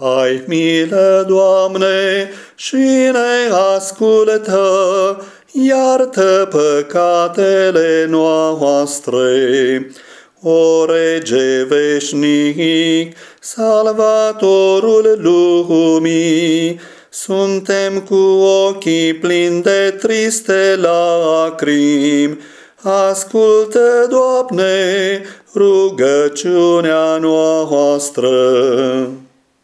Ai milă, Doamne, și ne ascultă, iartă păcatele noastre. O rege veșnic, salvatorul lumii, suntem cu ochii plini de triste lacrimi. Ascultă, Doamne, rugăciunea noastră.